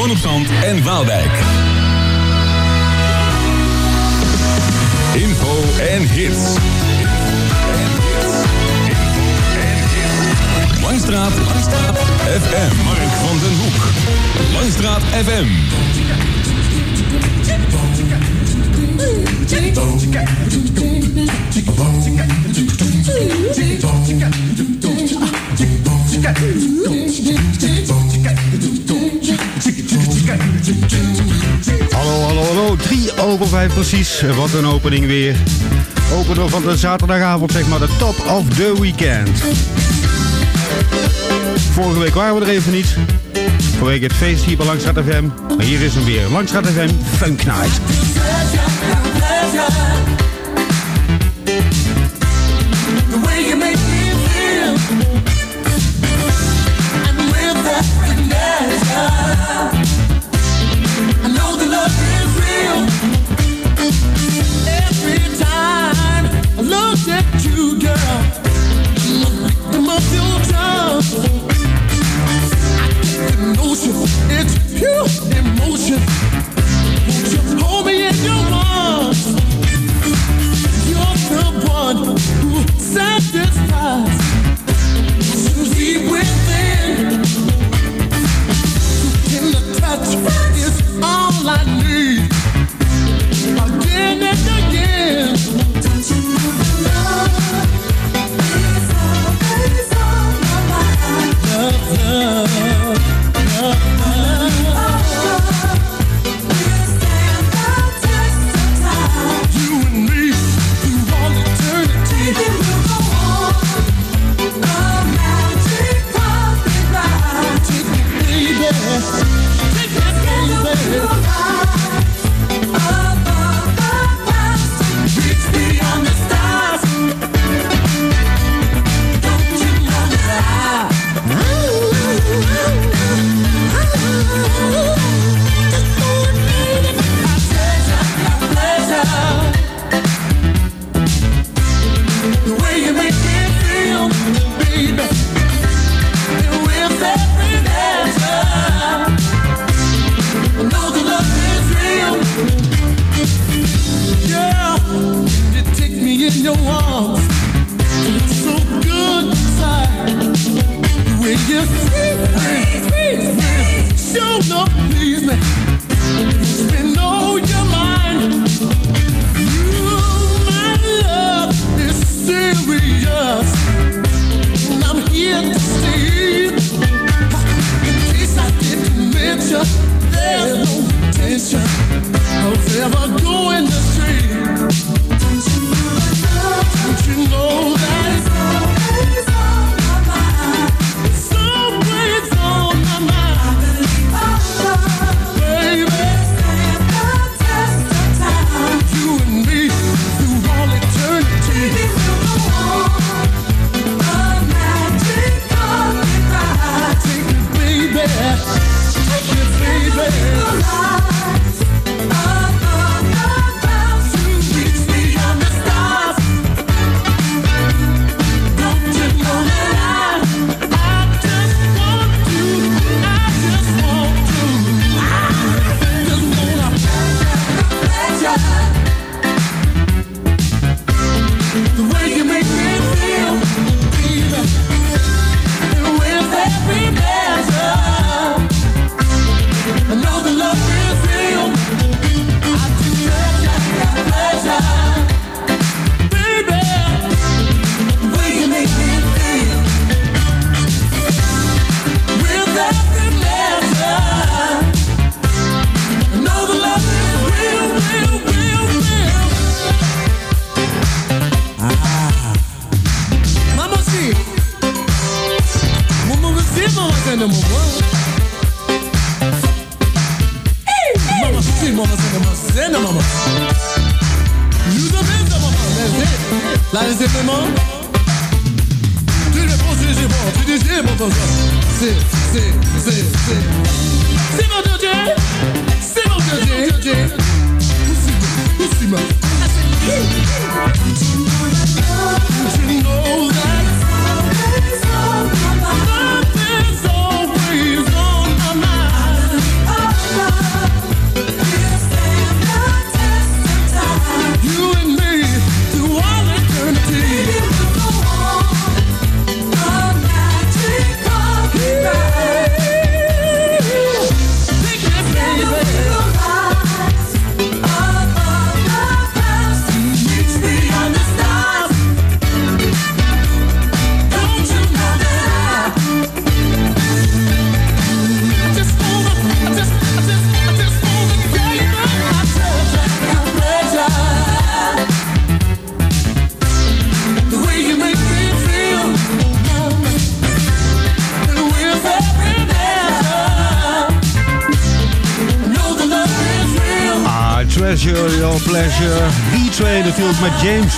Woon en Waalwijk. Info en hits. Langstraat, FM. Mark van den Hoek. Langstraat FM. Hallo, hallo, hallo. Drie over 5 precies. Wat een opening weer. Opener van de zaterdagavond, zeg maar, de top of the weekend. Vorige week waren we er even niet. Vanwege het feest hier bij Langstraat FM. Maar hier is hem weer. Langstraat FM Funk Night.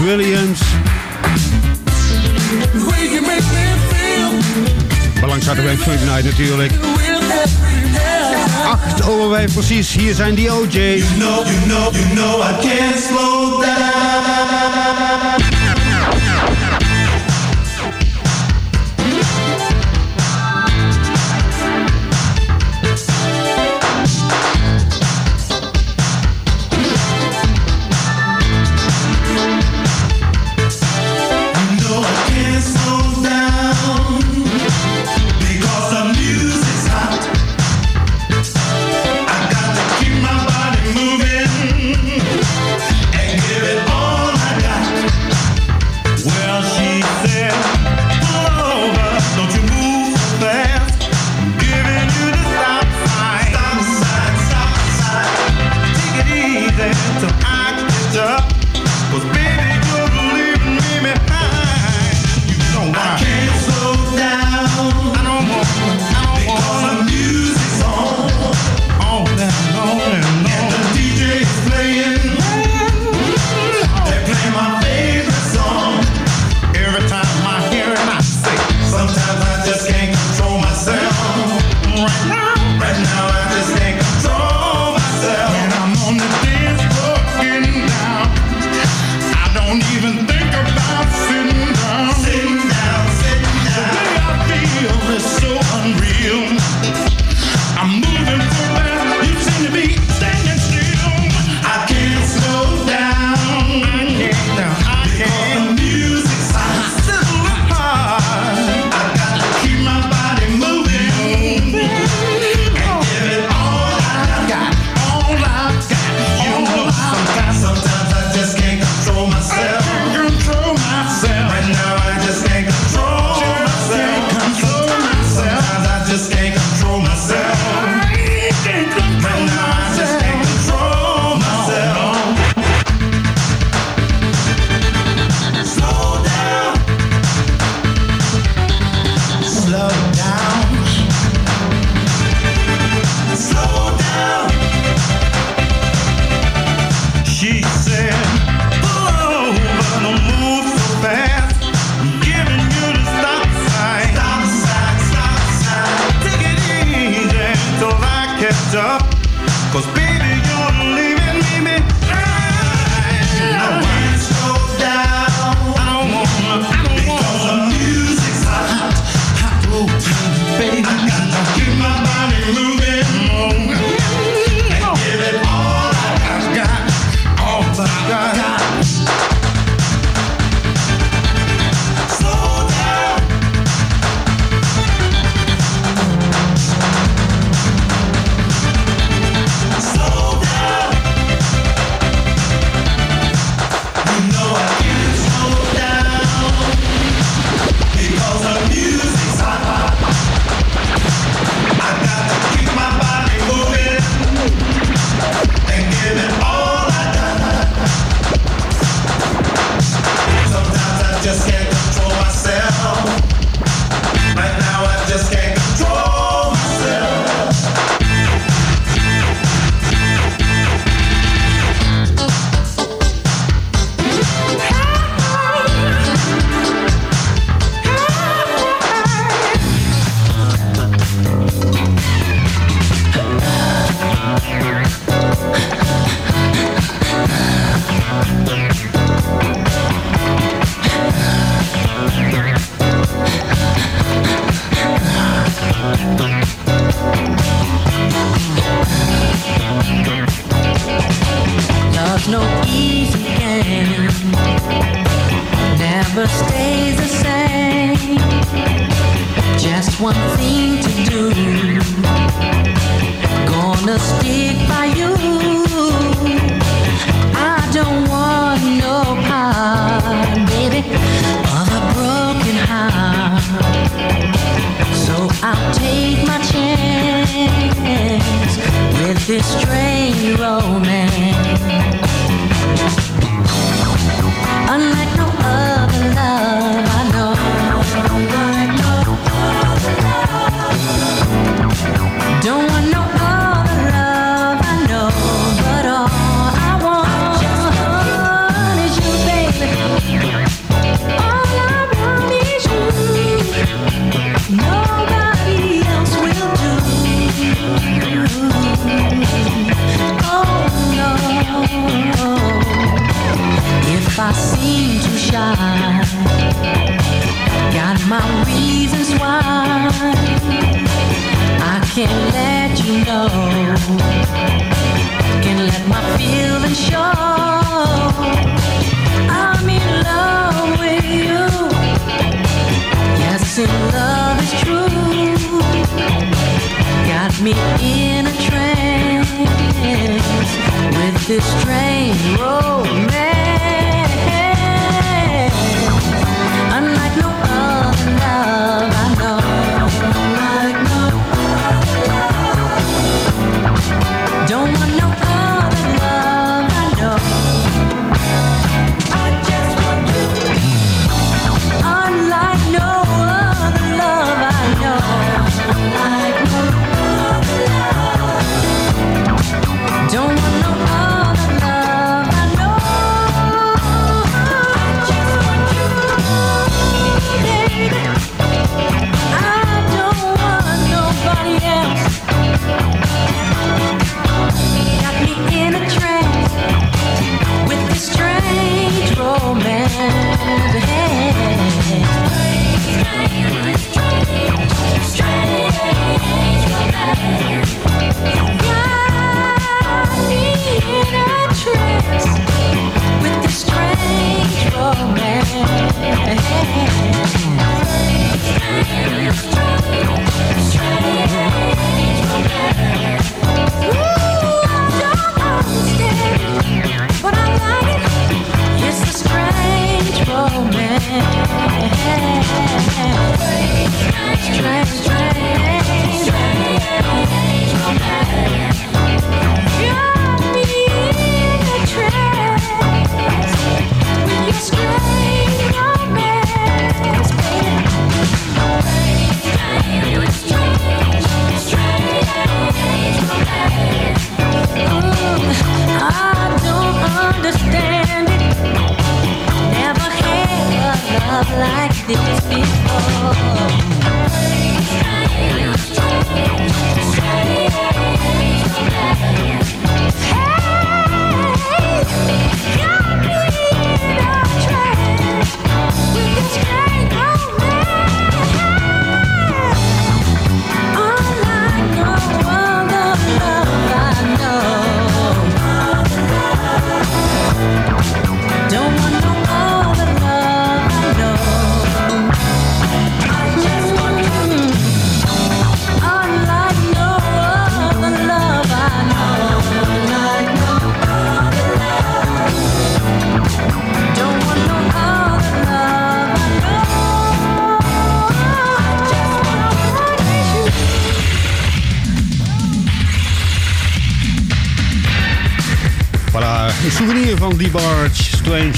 Williams.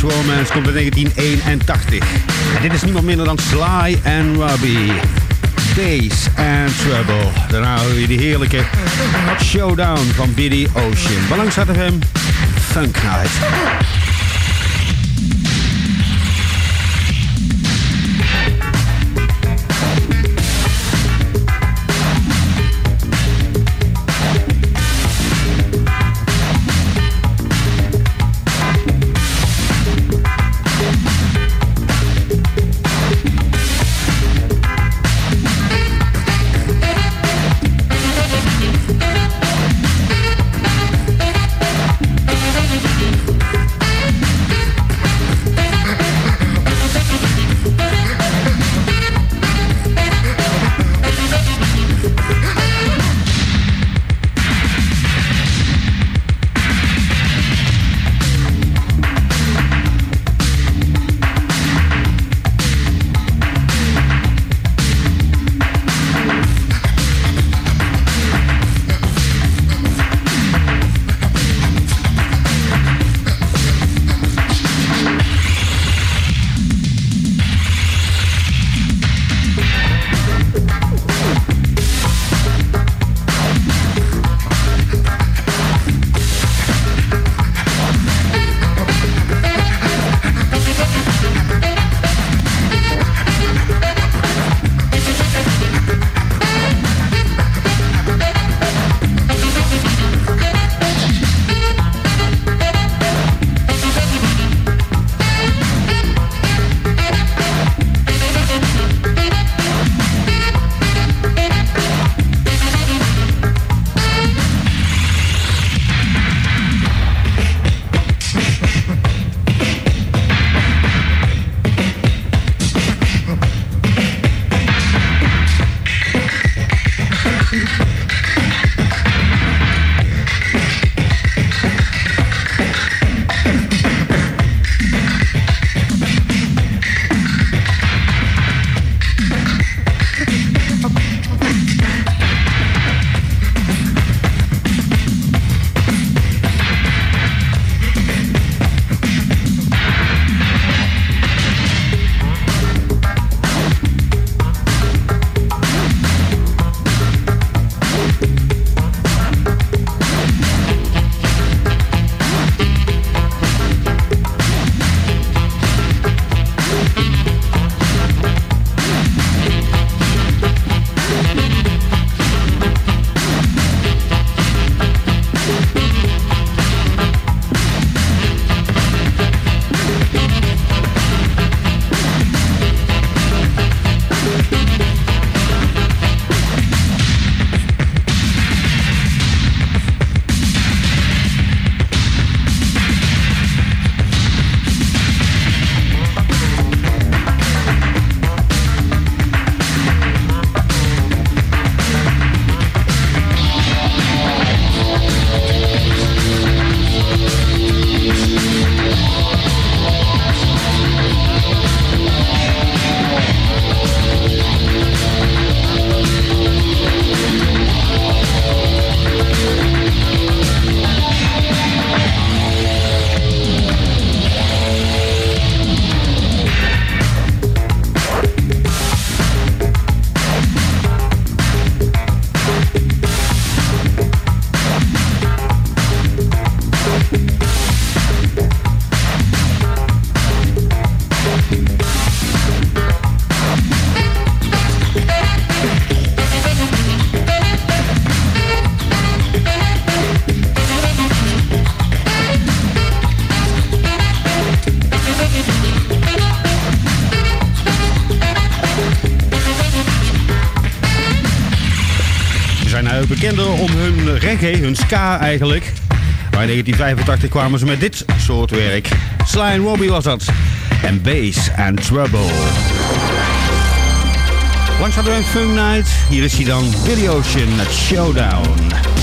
Romance komt in 1981. En dit is niemand minder dan Sly and Robbie. Days and Trouble. Daarna hoor je die heerlijke showdown van Billy Ocean. Staat hem Funk Night. Hun ska eigenlijk. Maar in 1985 kwamen ze met dit soort werk. Sly Robbie was dat. En Bass and Trouble. Langs hadden we een Funk Night. Hier is hij dan, Billy Ocean met Showdown.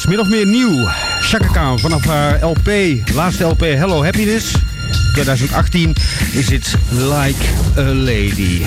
Is min of meer nieuw. Chaka vanaf haar LP, laatste LP Hello Happiness 2018 is het Like a Lady.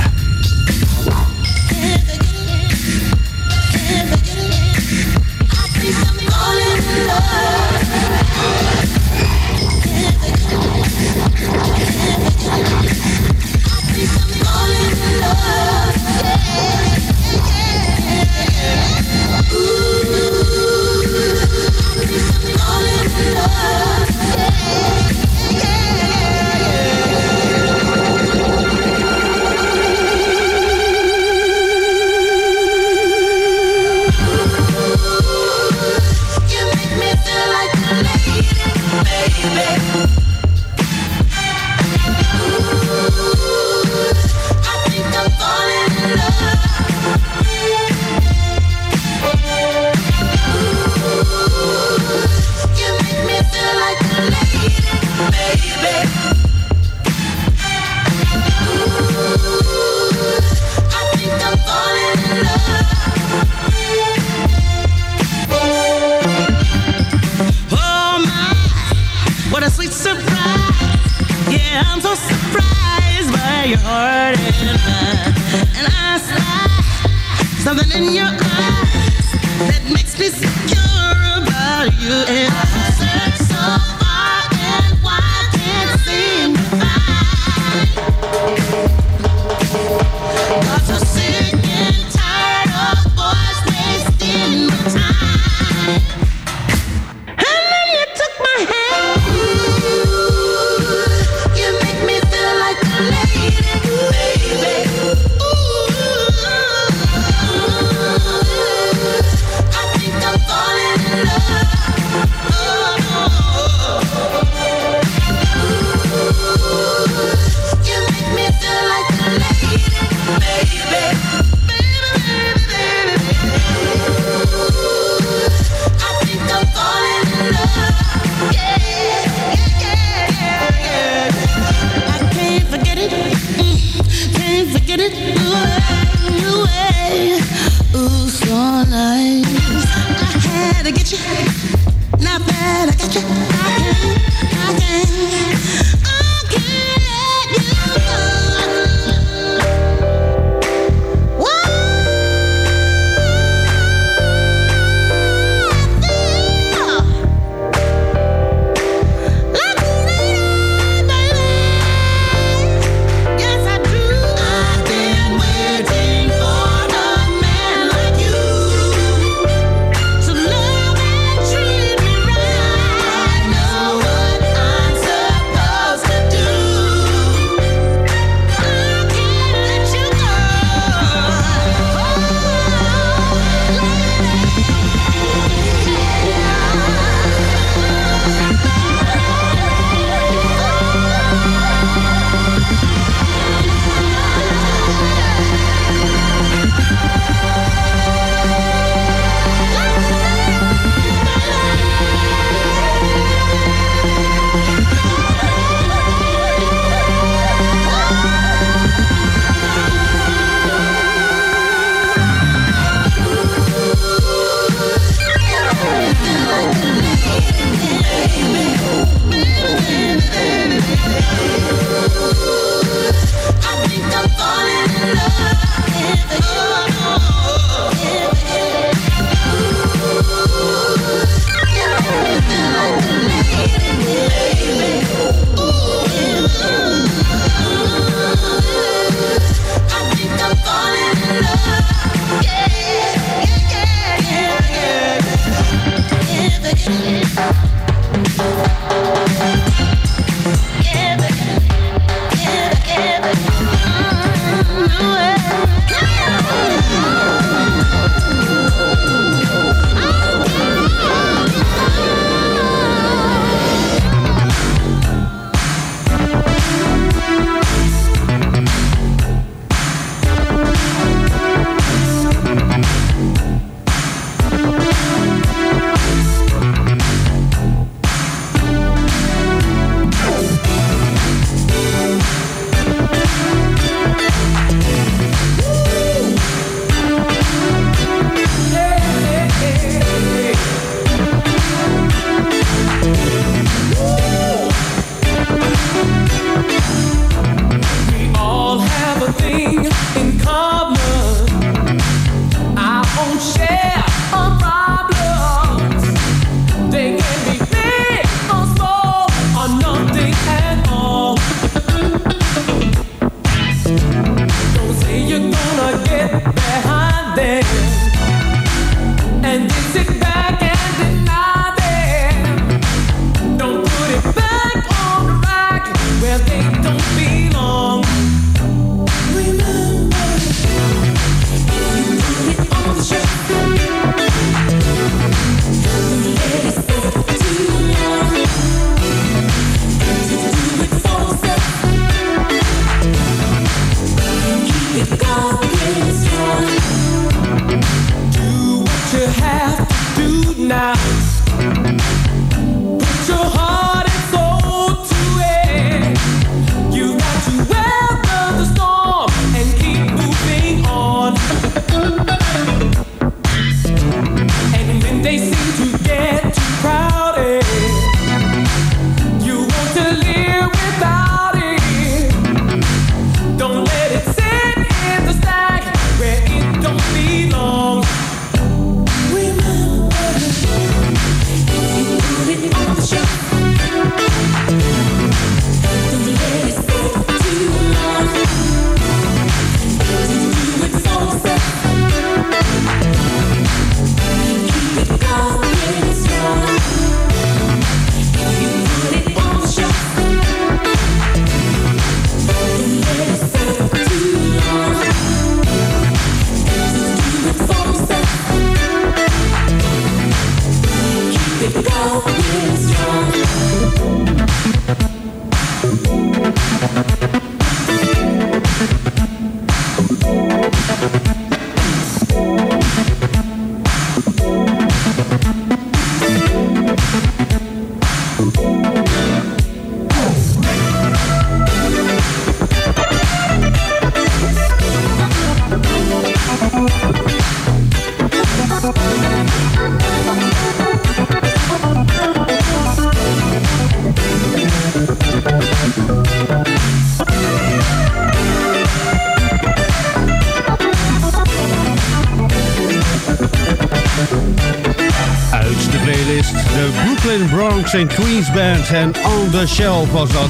En Queens Band. En On The Shelf was dat.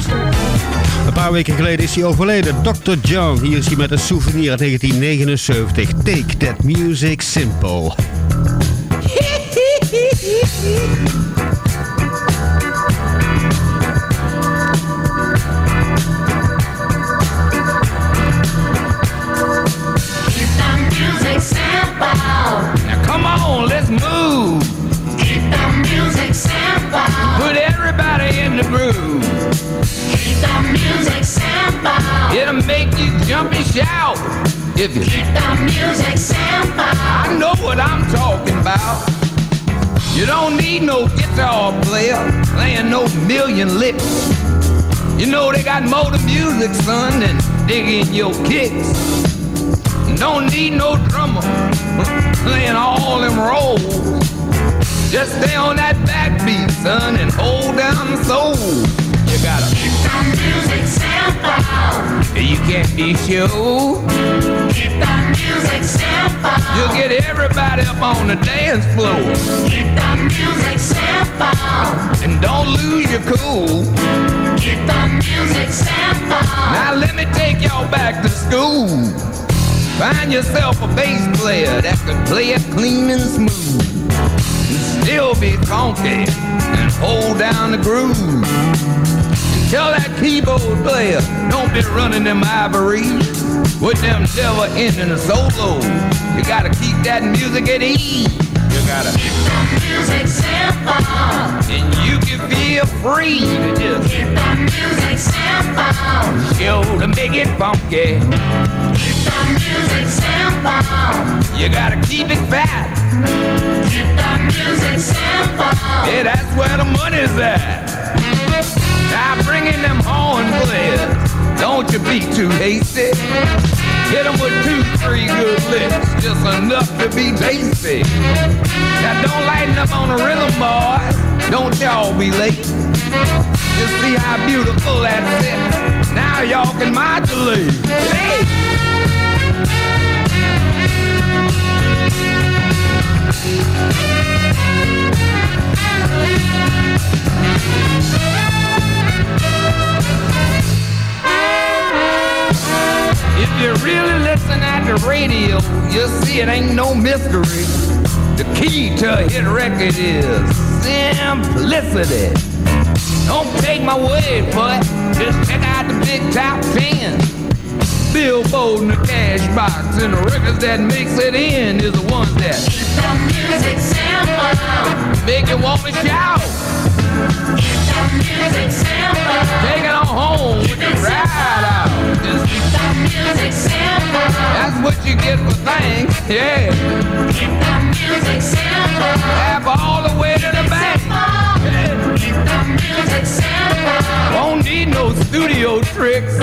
Een paar weken geleden is hij overleden. Dr. John. Hier is hij met een souvenir uit 1979. Take That Music Simple. jump and shout. If you keep the music simple, I know what I'm talking about. You don't need no guitar player playing no million licks. You know they got more to music, son, than digging your kicks. Don't need no drummer playing all them rolls. Just stay on that backbeat, son, and hold down the soul. You gotta keep the music simple. You can't be sure. Keep the music simple. You'll get everybody up on the dance floor. Keep the music simple. And don't lose your cool. Keep the music simple. Now let me take y'all back to school. Find yourself a bass player that can play it clean and smooth. Still be funky and hold down the groove. Tell that keyboard player, don't be running them ivories with them never ending solo. You gotta keep that music at ease. You gotta keep the music simple. And you can feel free to just keep the music simple. Show to make it funky. Keep the music simple. You gotta keep it fat. Keep the music simple. Yeah, that's where the money's at. Now bringing them horn players, don't you be too hasty. Hit them with two, three good licks, just enough to be tasty. Now don't lighten up on the rhythm, boys. Don't y'all be late. Just see how beautiful that's it. Now y'all can modulate. Hey! If you really listen at the radio, you'll see it ain't no mystery. The key to a hit record is simplicity. Don't take my word for it, just check out the big top ten. Billboard and the cash box and the records that mix it in is the ones that keep the music simple, make you want to shout. Take it home with ride out. That's what you get for things, yeah. All the way to the bank. Won't need no studio tricks.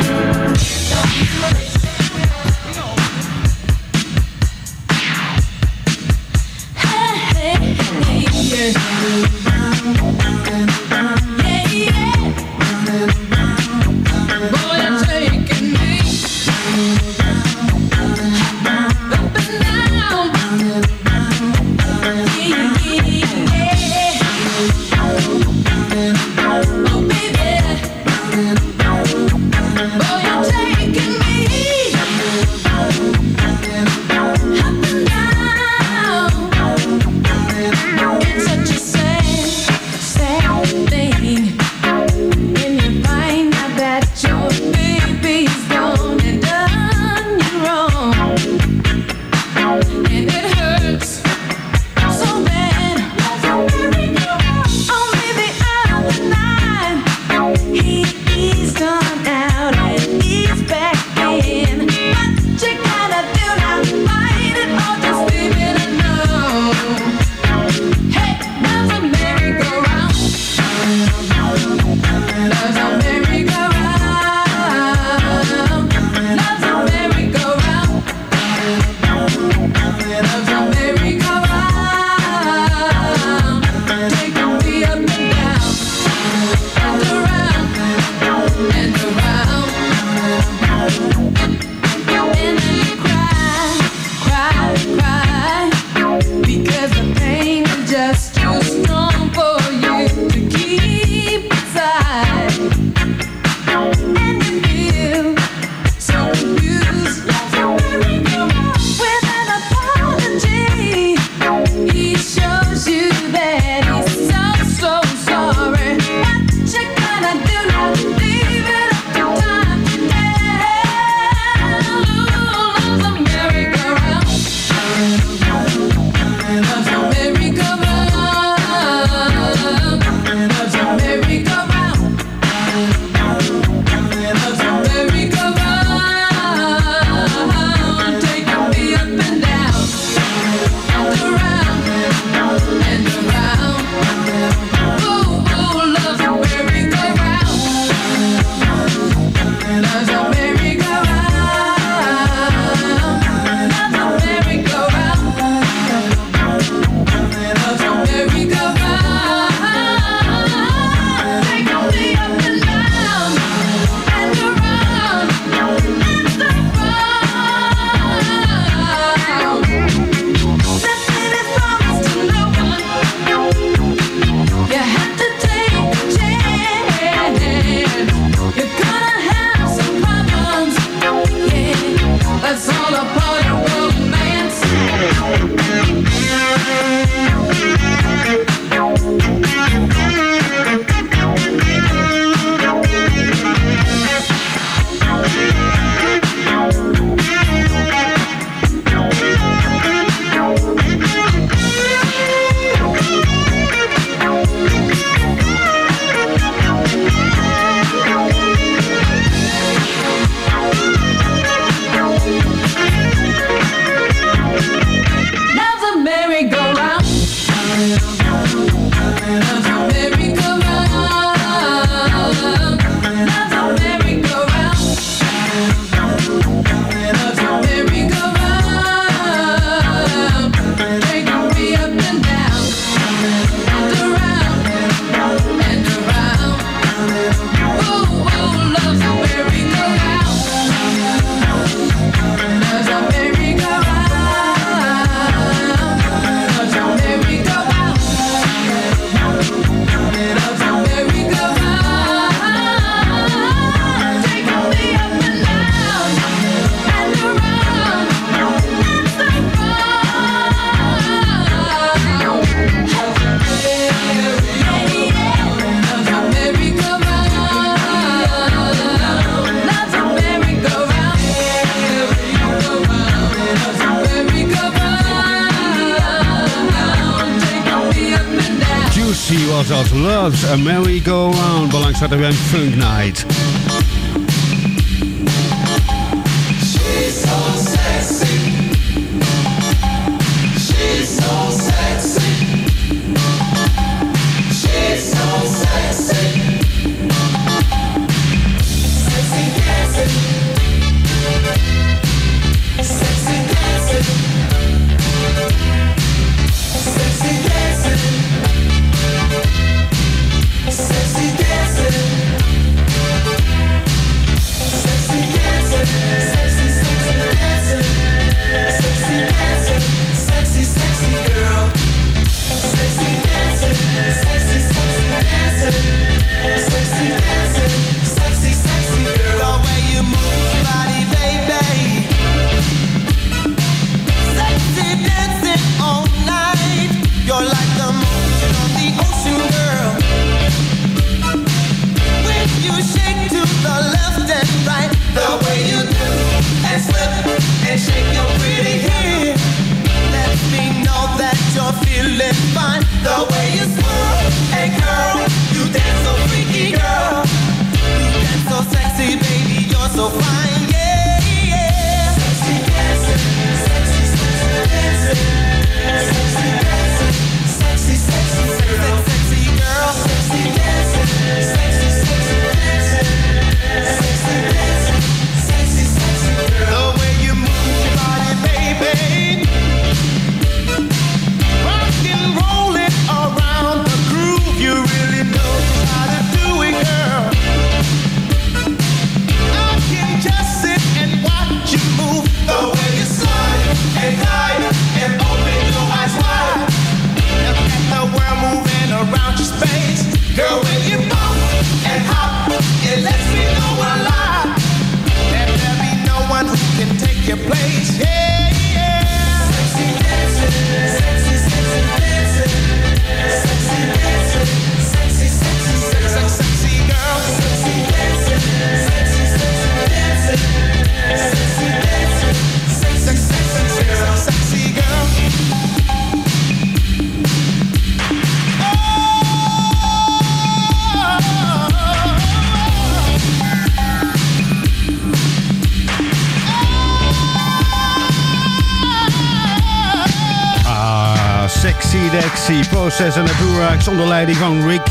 A Merry-Go-Round. Belangs hadden we een Funk Night. Onder leiding van Rick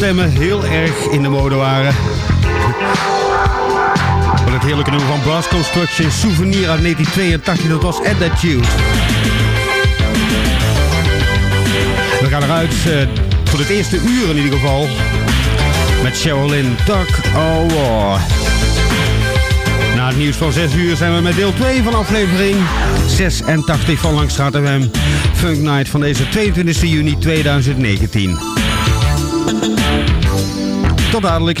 heel erg in de mode waren. Van het heerlijke nummer van Brass Construction, Souvenir uit 1982, dat was Attitude. We gaan eruit uh, voor het eerste uur in ieder geval. Met Sherilyn Tuck Oh War. Na het nieuws van 6 uur zijn we met deel 2 van aflevering 86 van Langstraat FM Funk Night van deze 22 juni 2019. Tot dadelijk.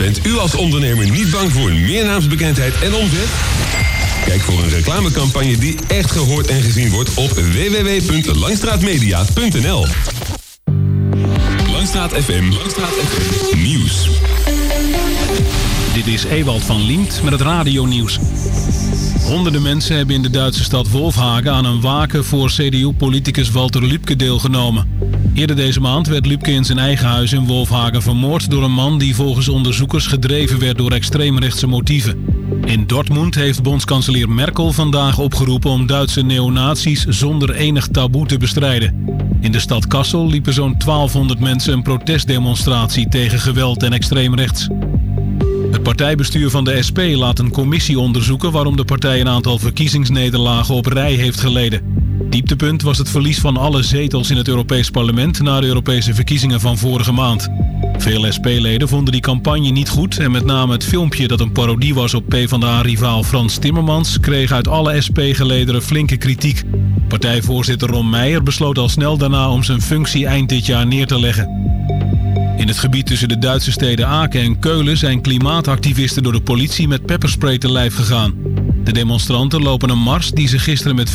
Bent u als ondernemer niet bang voor meer naamsbekendheid en omzet? Kijk voor een reclamecampagne die echt gehoord en gezien wordt op www.langstraatmedia.nl. Langstraat FM, Langstraat FM, nieuws. Dit is Ewald van Liemt met het radionieuws. Honderden mensen hebben in de Duitse stad Wolfhagen aan een waken voor CDU-politicus Walter Lübke deelgenomen. Eerder deze maand werd Lübke in zijn eigen huis in Wolfhagen vermoord door een man die volgens onderzoekers gedreven werd door extreemrechtse motieven. In Dortmund heeft bondskanselier Merkel vandaag opgeroepen om Duitse neonazies zonder enig taboe te bestrijden. In de stad Kassel liepen zo'n 1200 mensen een protestdemonstratie tegen geweld en extreemrechts. Het partijbestuur van de SP laat een commissie onderzoeken waarom de partij een aantal verkiezingsnederlagen op rij heeft geleden. Dieptepunt was het verlies van alle zetels in het Europees Parlement na de Europese verkiezingen van vorige maand. Veel SP-leden vonden die campagne niet goed en met name het filmpje dat een parodie was op PvdA-rivaal Frans Timmermans kreeg uit alle SP-gelederen flinke kritiek. Partijvoorzitter Ron Meijer besloot al snel daarna om zijn functie eind dit jaar neer te leggen. In het gebied tussen de Duitse steden Aken en Keulen zijn klimaatactivisten door de politie met pepperspray te lijf gegaan. De demonstranten lopen een mars die ze gisteren met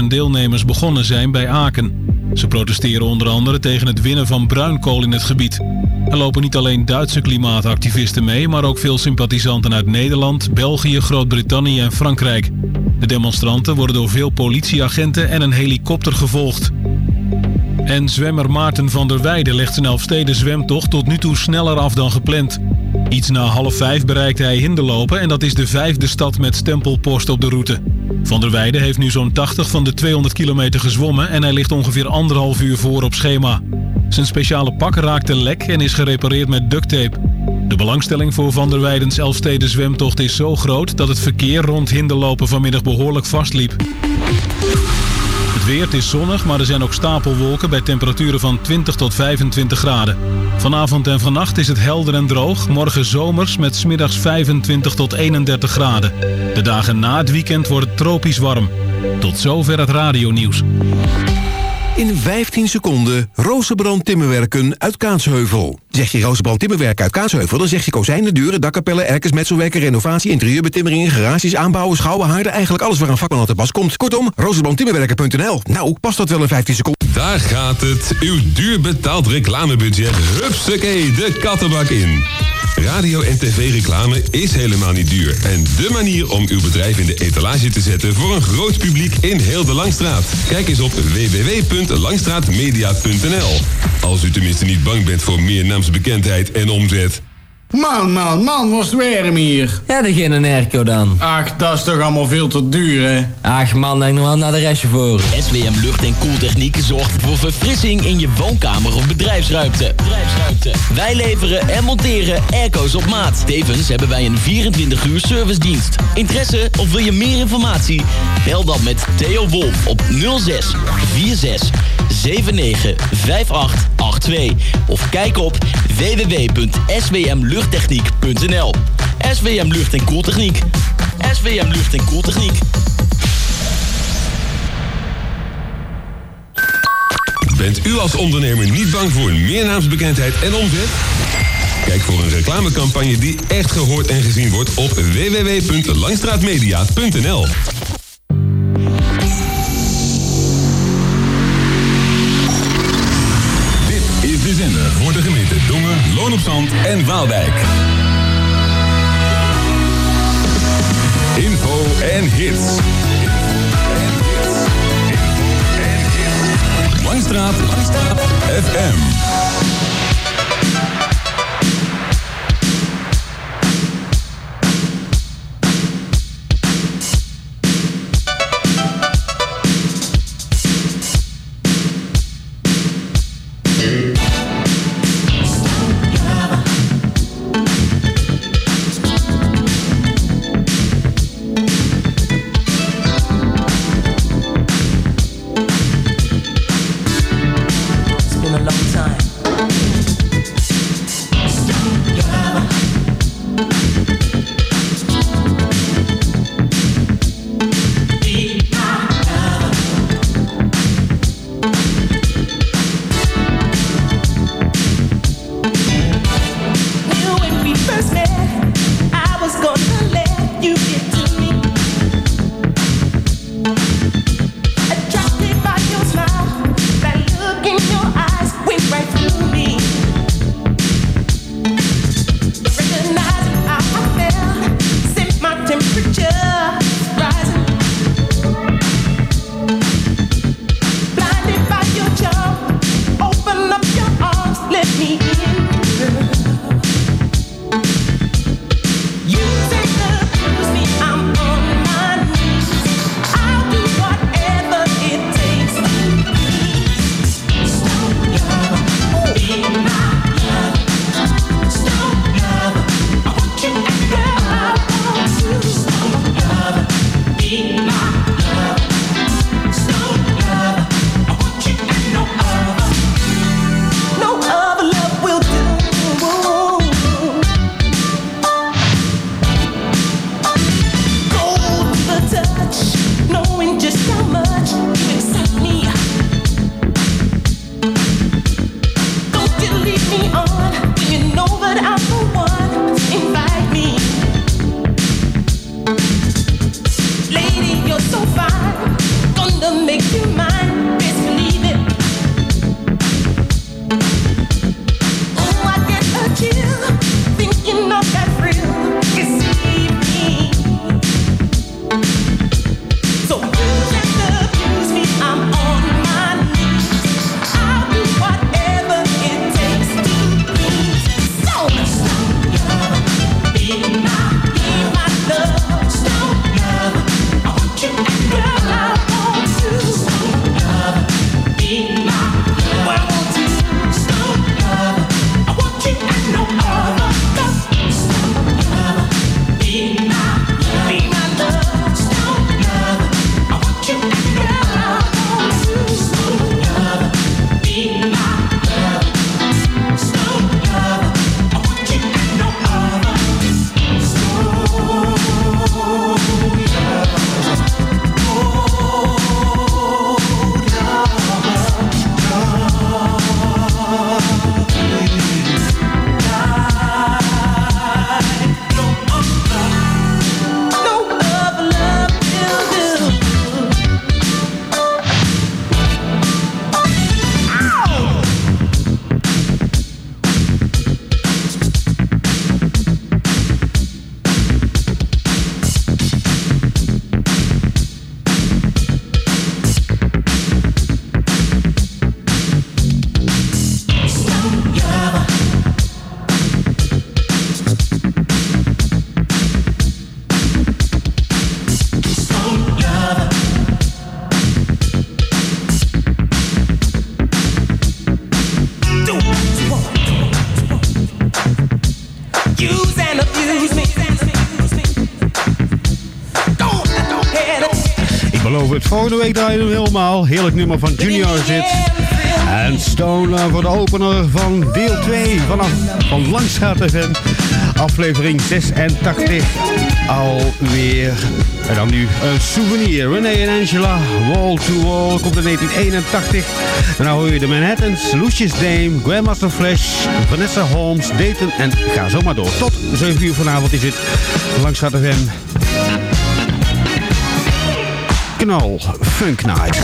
40.000 deelnemers begonnen zijn bij Aken. Ze protesteren onder andere tegen het winnen van bruinkool in het gebied. Er lopen niet alleen Duitse klimaatactivisten mee, maar ook veel sympathisanten uit Nederland, België, Groot-Brittannië en Frankrijk. De demonstranten worden door veel politieagenten en een helikopter gevolgd. En zwemmer Maarten van der Weijden legt zijn Elfsteden zwemtocht tot nu toe sneller af dan gepland. Iets na half vijf bereikt hij Hinderlopen en dat is de vijfde stad met stempelpost op de route. Van der Weijden heeft nu zo'n 80 van de 200 kilometer gezwommen en hij ligt ongeveer anderhalf uur voor op schema. Zijn speciale pak raakte lek en is gerepareerd met ducttape. De belangstelling voor Van der Weidens Elfsteden zwemtocht is zo groot dat het verkeer rond Hinderlopen vanmiddag behoorlijk vastliep. Het weer is zonnig, maar er zijn ook stapelwolken bij temperaturen van 20 tot 25 graden. Vanavond en vannacht is het helder en droog. Morgen zomers met smiddags 25 tot 31 graden. De dagen na het weekend wordt het tropisch warm. Tot zover het radionieuws. In 15 seconden Rozenbrand Timmerwerken uit Kaatsheuvel. Zeg je Rozenbrand Timmerwerken uit Kaatsheuvel, dan zeg je kozijnen, deuren, dakkapellen, erkers, metselwerken, renovatie, interieurbetimmeringen, garages, aanbouwen, schouwen, haarden. Eigenlijk alles waar een vakman aan te pas komt. Kortom, rozenbrandtimmerwerken.nl. Nou, past dat wel in 15 seconden? Daar gaat het. Uw duur betaald reclamebudget. Hupsakee, de kattenbak in. Radio en tv-reclame is helemaal niet duur. En de manier om uw bedrijf in de etalage te zetten voor een groot publiek in heel de Langstraat. Kijk eens op www.langstraatmedia.nl. Als u tenminste niet bang bent voor meer naamsbekendheid en omzet. Man, man, man, was het warm hier. Ja, dan geen airco dan. Ach, dat is toch allemaal veel te duur, hè? Ach man, denk nog wel naar de restje voor. SWM Lucht en Koeltechniek zorgt voor verfrissing in je woonkamer of bedrijfsruimte. bedrijfsruimte. Wij leveren en monteren airco's op maat. Tevens hebben wij een 24 uur servicedienst. Interesse of wil je meer informatie? Bel dan met Theo Wolf op 06 46 79 58 82 of kijk op www.swmluchttechniek.nl SWM Lucht en Koeltechniek. SWM Lucht en Koeltechniek. Bent u als ondernemer niet bang voor meer naamsbekendheid en omzet? Kijk voor een reclamecampagne die echt gehoord en gezien wordt op www.langstraatmedia.nl. op Zand en Waalwijk. Info en hits. Langstraat, Langstraat, FM. de week draaien we helemaal. Heerlijk nummer van Junior zit. En Stone eh, voor de opener van deel 2 vanaf van Langstraat FM. Aflevering 86 alweer. En dan nu een souvenir. René en Angela, Wall to Wall, komt in 1981. En dan hoor je de Manhattans, Lucius Dame, Grandmaster Flash, Vanessa Holmes, Dayton en ga zo maar door. Tot 7 uur vanavond is het Langstraat FM. Knal. Funk Night.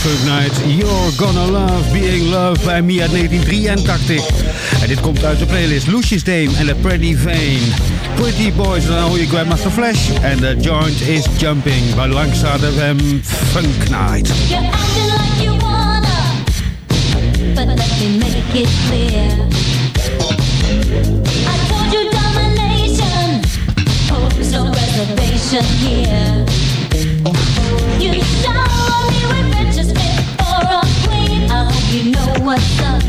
Funk Night. You're Gonna Love Being Loved by Mia 1983. En dit komt uit de playlist Lucius Dame and the Pretty Vane. Pretty Boys, and all you je Grandmaster Flash. and The Joint is Jumping bij Langstraat FM Funk Night. You're acting like you wanna, but let me make it clear. I told you domination, oh, no reservation here. You so what's up.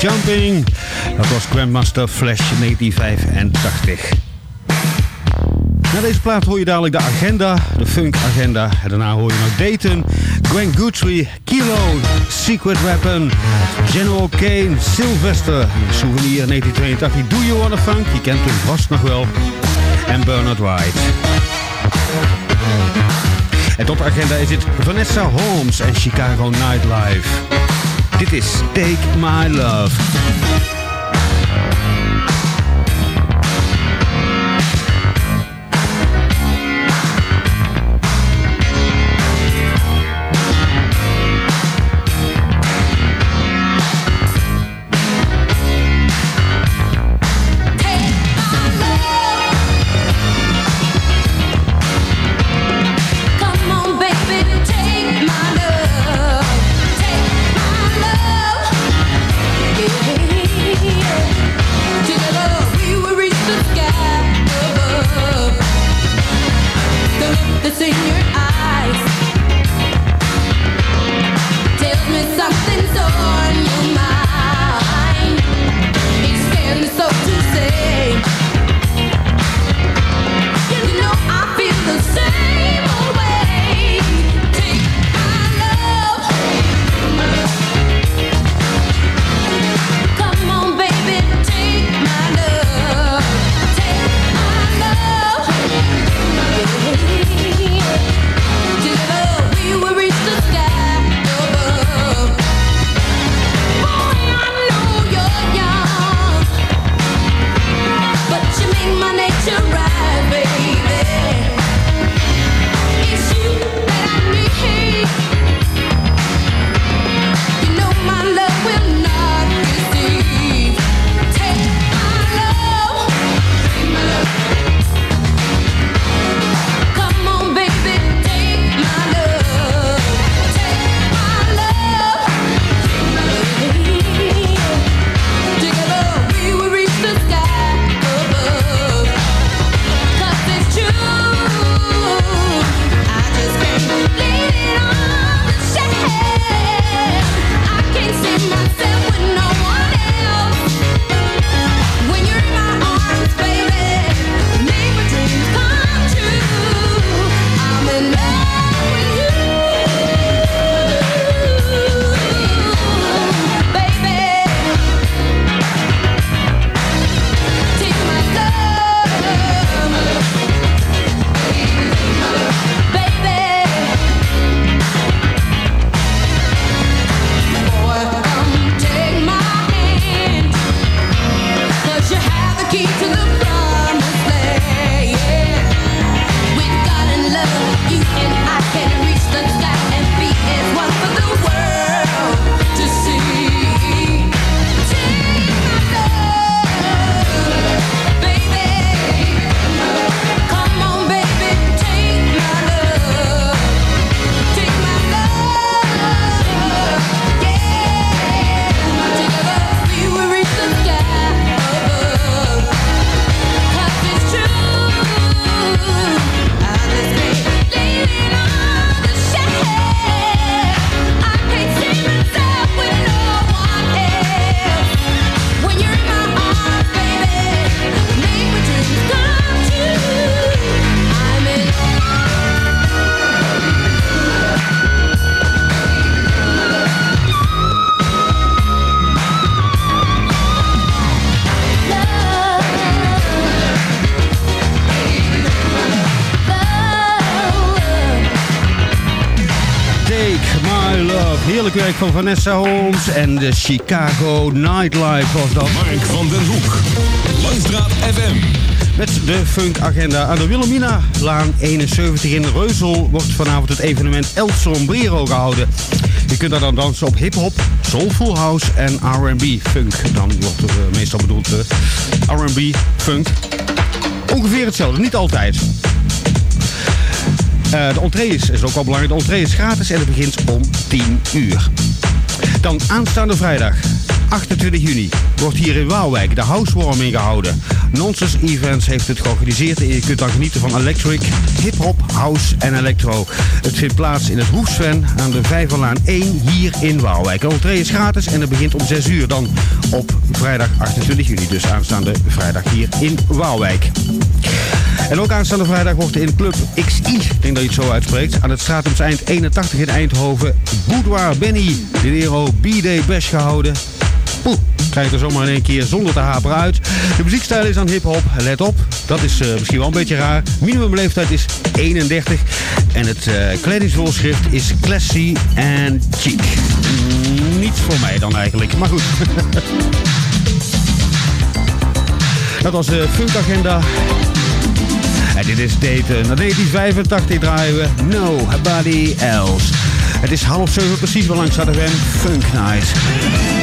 Jumping. Dat was Grandmaster Flash 1985. Na deze plaat hoor je dadelijk de agenda, de funk agenda. En daarna hoor je nog Dayton, Gwen Guthrie, Kilo, Secret Weapon, General Kane, Sylvester, Souvenir 1982, Do You Wanna Funk, je kent hem vast nog wel. En Bernard White. En tot de agenda is het Vanessa Holmes en Chicago Nightlife. Dit is Take My Love. Werk van Vanessa Holmes en de Chicago Nightlife was dat. Mark van den Hoek. Langstraat FM. Met de Funk Agenda aan de Wilhelmina Laan 71 in Reuzel wordt vanavond het evenement El Sombrero gehouden. Je kunt daar dan dansen op hip-hop, soulful house en R&B funk. Dan wordt er eh, meestal bedoeld eh, R&B funk. Ongeveer hetzelfde, niet altijd. Eh, de entree is, is ook wel belangrijk. De entree is gratis en het begint om 10 uur. Dan aanstaande vrijdag, 28 juni wordt hier in Waalwijk de housewarming gehouden. Nonsense Events heeft het georganiseerd en je kunt dan genieten van electric, hip-hop, house en electro. Het vindt plaats in het Hoefsven aan de Vijverlaan 1 hier in Waalwijk. De entree is gratis en het begint om 6 uur dan op vrijdag 28 juni. Dus aanstaande vrijdag hier in Waalwijk. En ook aanstaande vrijdag wordt in Club XI, ik denk dat je het zo uitspreekt, aan het Stratums Eind 81 in Eindhoven, Boudoir Benny, de Nero B-Day Bash gehouden. Oeh, krijg je er zomaar in één keer zonder te haperen uit. De muziekstijl is dan hip-hop. Let op, dat is eh, misschien wel een beetje raar. Minimumleeftijd is 31. En het kledingsvoorschrift is classy en chic. Mm, niet voor mij dan eigenlijk, maar goed. dat was de funkagenda. En dit is Dayton. Na 1985 draaien we Nobody Else. Het is half zeven precies, wel langs hadden we Funk Night.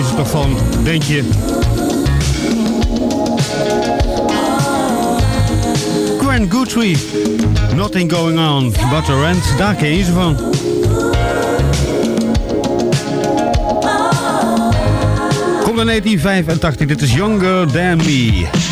deze toch van, denk je? Grant Guthrie, Nothing Going On, But a Rent, daar ken je ze van. Kom in 1985, dit is Younger Than Me.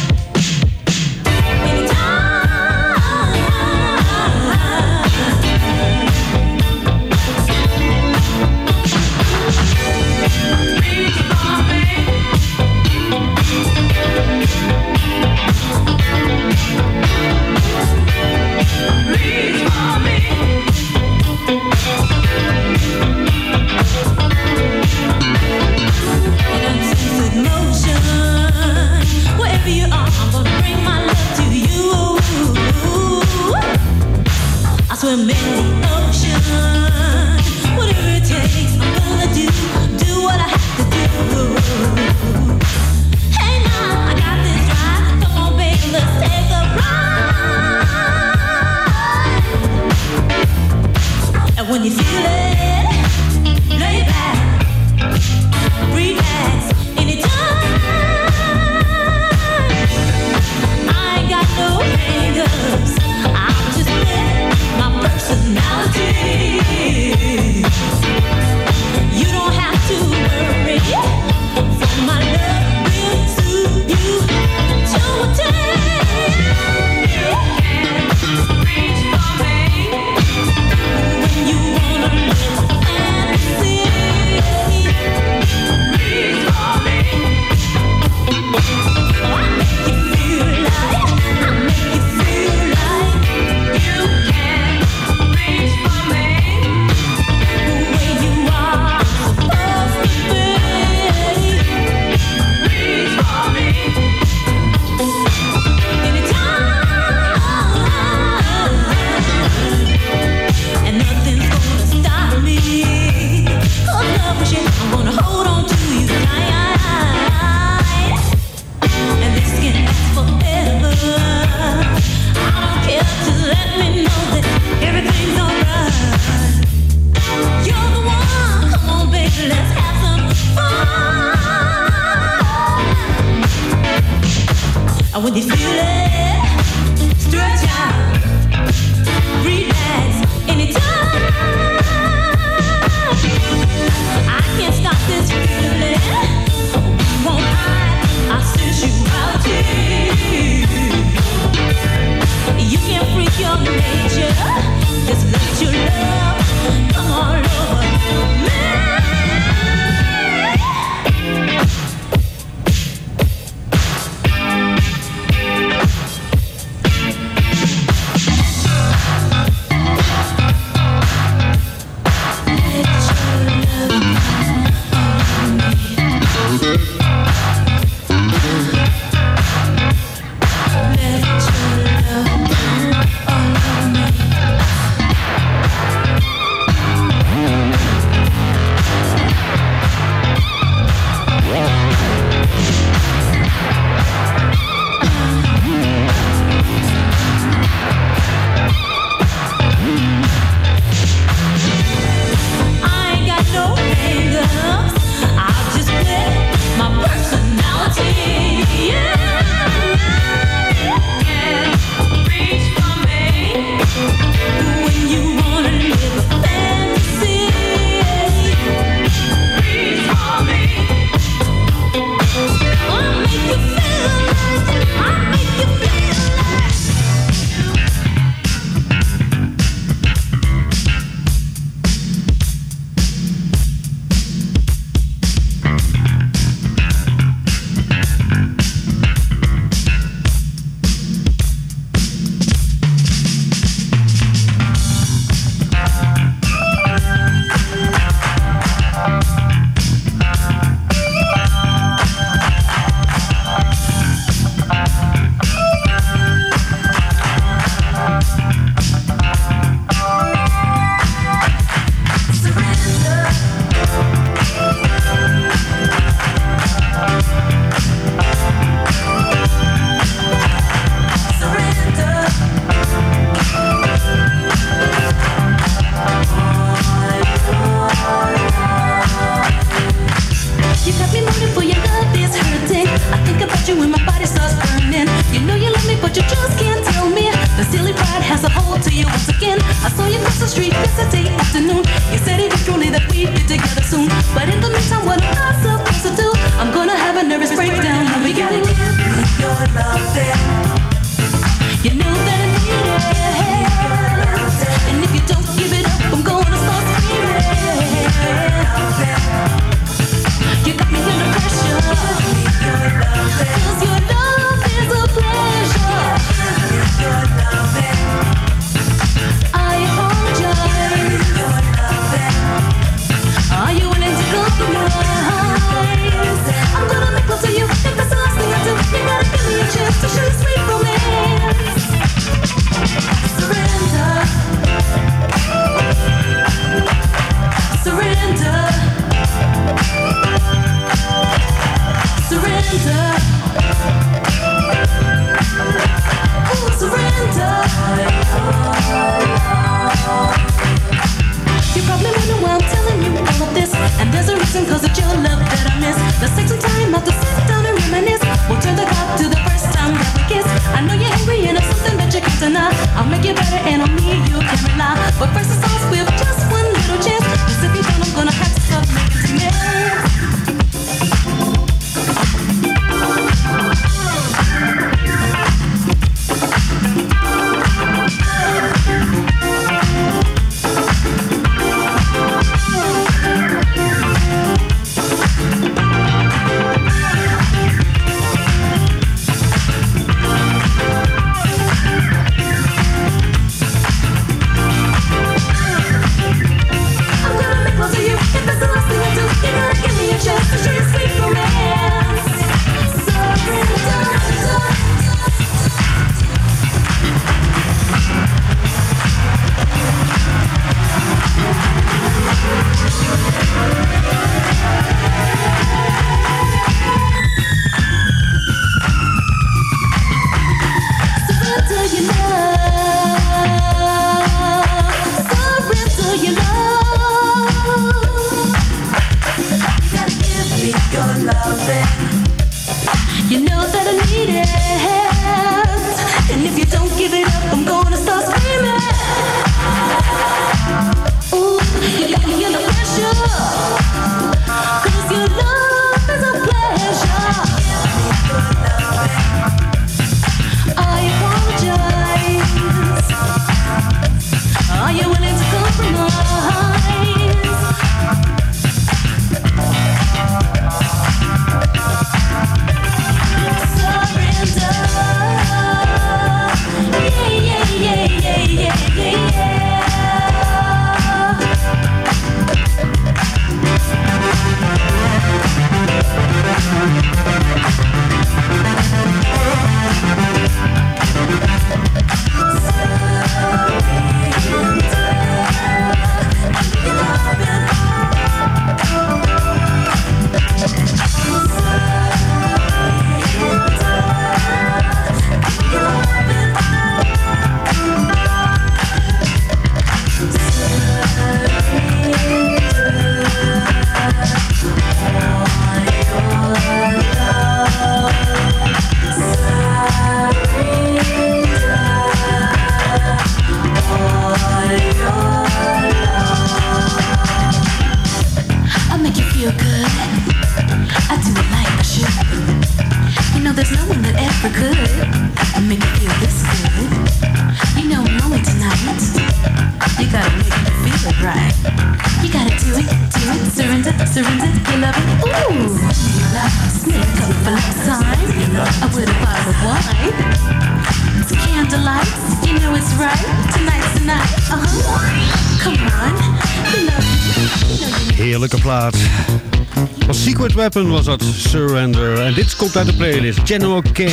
Weapon was dat, Surrender. En dit komt uit de playlist, General Kane.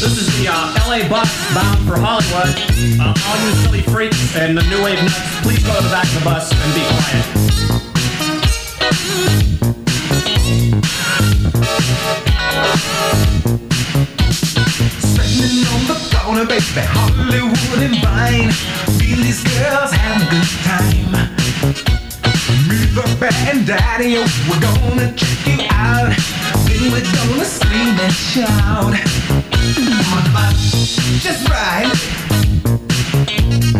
This is the uh, LA bus bound for Hollywood. Uh, all you silly freaks and the new wave nuts, please go to the back of the bus and be quiet. Sitting on the corner, baby, Hollywood and Vine. Feel this girl Daddy, oh, we're gonna check you out. Then we're gonna scream and shout. On the bus, just ride.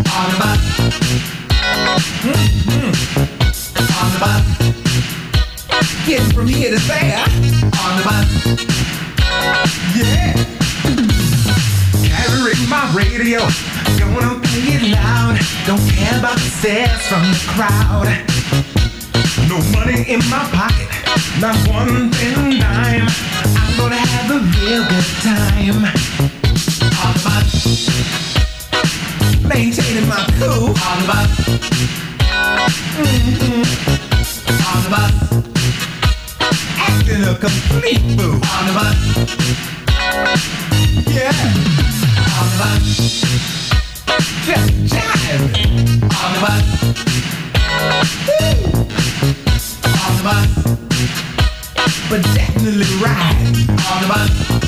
On about. Mm-hmm. On the bus, Getting from here to there. On the bus, Yeah. Carrying my radio. Gonna play it loud. Don't care about the stares from the crowd in my pocket, not one thin dime. I'm gonna have a real good time. Finally, right on the bus.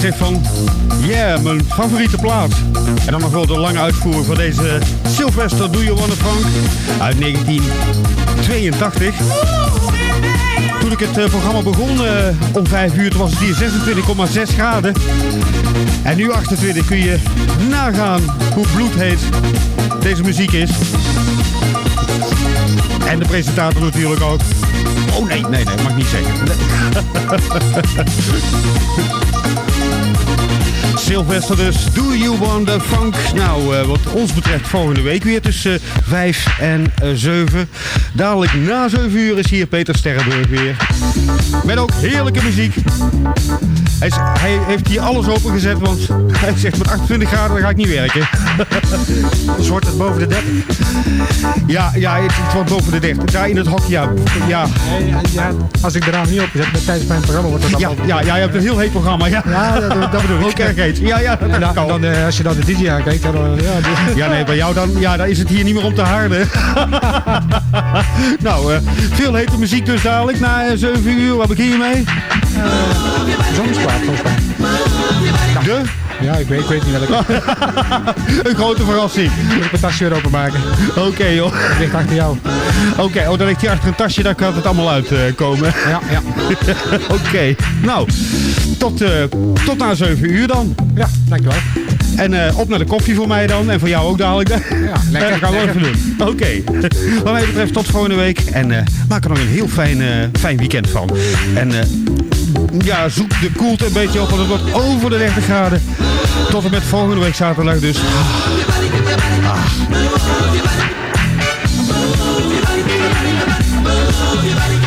Zegt van... Yeah, mijn favoriete plaat. En dan nog wel de lange uitvoering van deze Sylvester Do You Wanna Funk uit 1982. Toen ik het eh, programma begon eh, om 5 uur, was het hier 26,6 graden. En nu 28 kun je nagaan hoe bloedheet deze muziek is. En de presentator natuurlijk ook. Oh nee, nee, nee, mag niet zeggen. Sylvester dus, Do You Want The Funk? Nou, eh, wat ons betreft volgende week weer tussen 5 en eh, 7. Dadelijk na 7 uur is hier Peter Sterrenburg weer. Met ook heerlijke muziek. Hij, is- hij heeft hier alles opengezet, want hij zegt met 28 graden dan ga ik niet werken. Dus wordt het boven de 30? Ja, ja het, het wordt boven de 30. Daar in het hok, ja. ja. Ja, als ik de raam niet openzet, met tijdens mijn programma wordt het Ja, allemaal... ja, ja, je hebt een heel heet programma. Ja, Ja, dat, dat bedoel ik. Ook erg heet. Ja, ja, dat En dan, kan. dan, eh, als je dan de DJ aankijkt, dan... eh, ja, Ja, nee, bij jou dan, ja, dan is het hier niet meer om te harden. nou, eh, veel hete muziek dus dadelijk na eh, 7 uur. Wat heb ik hiermee? Zonnesplaat, volgens mij. De? Ja, ik weet, ik weet niet welke. Een grote verrassing. Moet ik mijn tasje weer openmaken. Oké, joh. Het ligt achter jou. Oké, oh, dan ligt hij achter een tasje, daar kan het allemaal uitkomen. Ja, ja. Oké, nou, tot, eh, tot na 7 uur dan. Ja, dankjewel. En eh, op naar de koffie voor mij dan. En voor jou ook dadelijk. Ja, lekker, Dat gaan we wel even doen. Oké. Wat mij betreft tot volgende week. En eh, maak er nog een heel fijn, eh, fijn weekend van. En eh, ja, zoek de koelte een beetje op. Want het wordt over de 30 graden. Tot en met volgende week zaterdag dus. Langstraat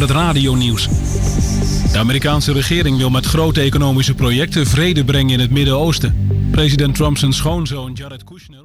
met het radionieuws. De Amerikaanse regering wil met grote economische projecten vrede brengen in het Midden-Oosten. President Trumps schoonzoon Jared Kushner